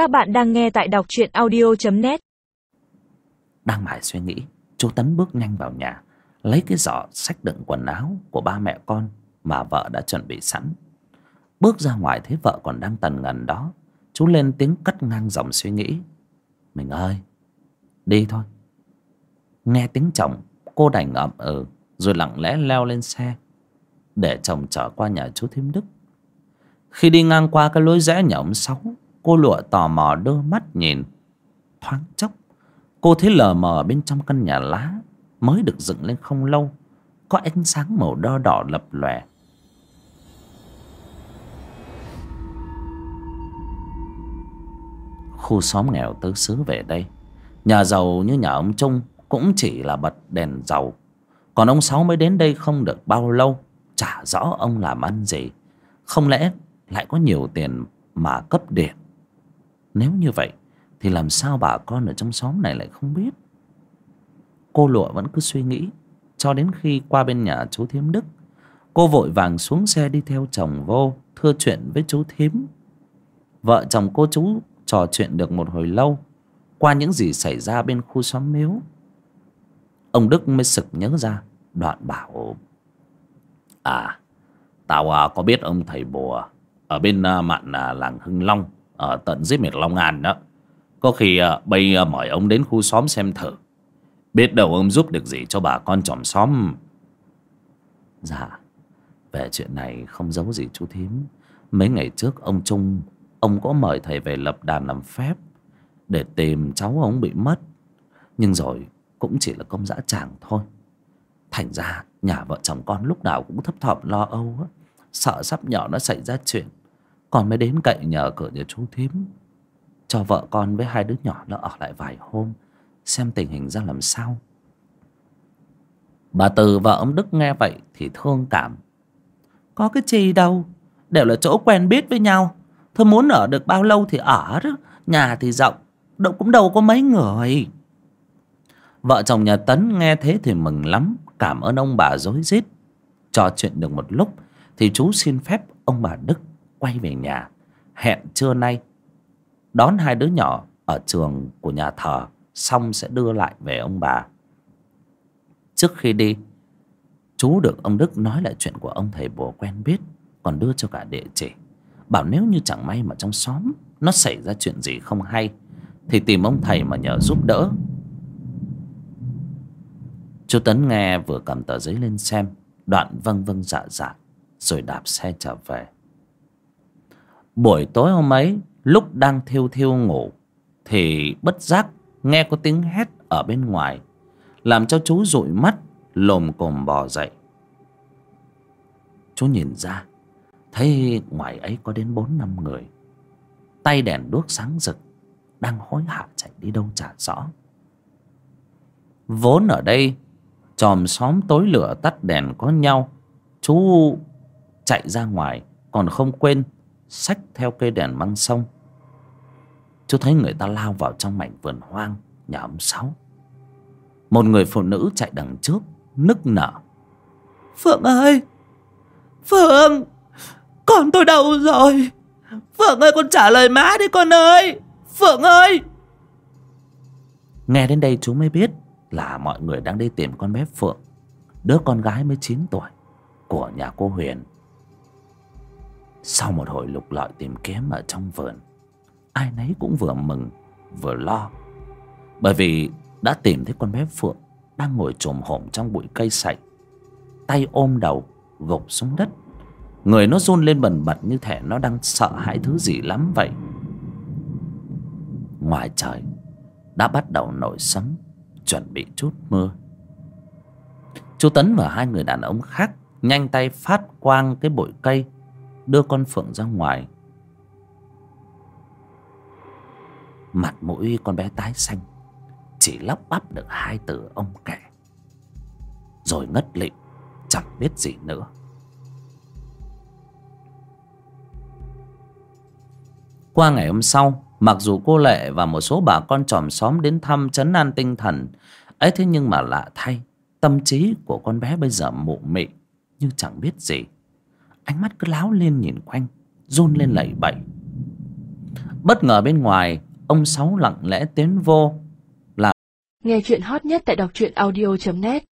Các bạn đang nghe tại đọc truyện audio.net Đang mải suy nghĩ, Chú Tấn bước nhanh vào nhà, Lấy cái giỏ sách đựng quần áo Của ba mẹ con Mà vợ đã chuẩn bị sẵn. Bước ra ngoài thấy vợ còn đang tần ngần đó, Chú lên tiếng cắt ngang dòng suy nghĩ. Mình ơi, Đi thôi. Nghe tiếng chồng, Cô đành ậm ừ Rồi lặng lẽ leo lên xe Để chồng trở qua nhà chú Thím Đức. Khi đi ngang qua cái lối rẽ nhà ông Sáu Cô lụa tò mò đưa mắt nhìn. Thoáng chốc, Cô thấy lờ mờ bên trong căn nhà lá Mới được dựng lên không lâu. Có ánh sáng màu đo đỏ lập lòe. Khu xóm nghèo tứ xứ về đây, Nhà giàu như nhà ông Trung Cũng chỉ là bật đèn dầu. Còn ông Sáu mới đến đây không được bao lâu, Chả rõ ông làm ăn gì. Không lẽ lại có nhiều tiền mà cấp điện? Nếu như vậy Thì làm sao bà con ở trong xóm này lại không biết? Cô lụa vẫn cứ suy nghĩ Cho đến khi qua bên nhà chú Thiếm Đức Cô vội vàng xuống xe đi theo chồng vô Thưa chuyện với chú Thím. Vợ chồng cô chú trò chuyện được một hồi lâu Qua những gì xảy ra bên khu xóm miếu. Ông Đức mới sực nhớ ra Đoạn bảo À Tao à, có biết ông thầy bùa Ở bên à, mạn à, làng Hưng Long ở tận dưới miền Long An đó. Có khi ờ, bây ờ, mời ông đến khu xóm xem thử. Biết đâu ông giúp được gì cho bà con chòm xóm. Dạ Về chuyện này không giấu gì chú thím. Mấy ngày trước ông Trung, Ông có mời thầy về lập đàn làm phép Để tìm cháu ông bị mất. Nhưng rồi cũng chỉ là công dã tràng thôi. Thành ra nhà vợ chồng con lúc nào cũng thấp thỏm lo âu á. Sợ sắp nhỏ nó xảy ra chuyện. Còn mới đến cậy nhờ cửa nhà chú thím. Cho vợ con với hai đứa nhỏ nó ở lại vài hôm, Xem tình hình ra làm sao. Bà Từ và ông Đức nghe vậy thì thương cảm. Có cái gì đâu, Đều là chỗ quen biết với nhau. Thôi muốn ở được bao lâu thì ở đó, Nhà thì rộng, Đâu cũng đâu có mấy người. Vợ chồng nhà Tấn nghe thế thì mừng lắm, Cảm ơn ông bà dối rít. Trò chuyện được một lúc Thì chú xin phép ông bà Đức Quay về nhà. Hẹn trưa nay, Đón hai đứa nhỏ ở trường của nhà thờ, Xong sẽ đưa lại về ông bà. Trước khi đi, Chú được ông Đức nói lại chuyện của ông thầy bùa quen biết, Còn đưa cho cả địa chỉ. Bảo nếu như chẳng may mà trong xóm Nó xảy ra chuyện gì không hay, Thì tìm ông thầy mà nhờ giúp đỡ. Chú Tấn nghe vừa cầm tờ giấy lên xem, Đoạn vâng vâng dạ dạ Rồi đạp xe trở về. Buổi tối hôm ấy, Lúc đang thiêu thiêu ngủ, Thì bất giác Nghe có tiếng hét ở bên ngoài, Làm cho chú dụi mắt, Lồm cồm bò dậy. Chú nhìn ra, Thấy ngoài ấy có đến bốn năm người. Tay đèn đuốc sáng rực, Đang hối hả chạy đi đâu chả rõ. Vốn ở đây, Chòm xóm tối lửa tắt đèn có nhau, Chú chạy ra ngoài, Còn không quên Xách theo cây đèn măng sông. Chú thấy người ta lao vào trong mảnh vườn hoang, Nhà ông Sáu. Một người phụ nữ chạy đằng trước, Nức nở. Phượng ơi! Phượng! Con tôi đâu rồi! Phượng ơi, con trả lời má đi con ơi! Phượng ơi! Nghe đến đây chú mới biết Là mọi người đang đi tìm con bé Phượng, Đứa con gái mới chín tuổi, Của nhà cô Huyền. Sau một hồi lục lọi tìm kiếm ở trong vườn, Ai nấy cũng vừa mừng, Vừa lo. Bởi vì đã tìm thấy con bé Phượng Đang ngồi trồm hổm trong bụi cây sậy Tay ôm đầu, Gục xuống đất. Người nó run lên bần bật như thể nó đang sợ hãi thứ gì lắm vậy. Ngoài trời, Đã bắt đầu nổi sấm, Chuẩn bị chút mưa. Chú Tấn và hai người đàn ông khác Nhanh tay phát quang cái bụi cây Đưa con Phượng ra ngoài. Mặt mũi con bé tái xanh, Chỉ lắp bắp được hai từ ông kể. Rồi ngất lịm, Chẳng biết gì nữa. Qua ngày hôm sau, Mặc dù cô Lệ và một số bà con chòm xóm đến thăm chấn an tinh thần, ấy thế nhưng mà lạ thay, Tâm trí của con bé bây giờ mụ mị Như chẳng biết gì. Ánh mắt cứ láo lên nhìn quanh, Run lên lẩy bẩy. Bất ngờ bên ngoài, ông sáu lặng lẽ tiến vô. Là Nghe chuyện hot nhất tại đọc truyện audio.net